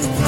Bye.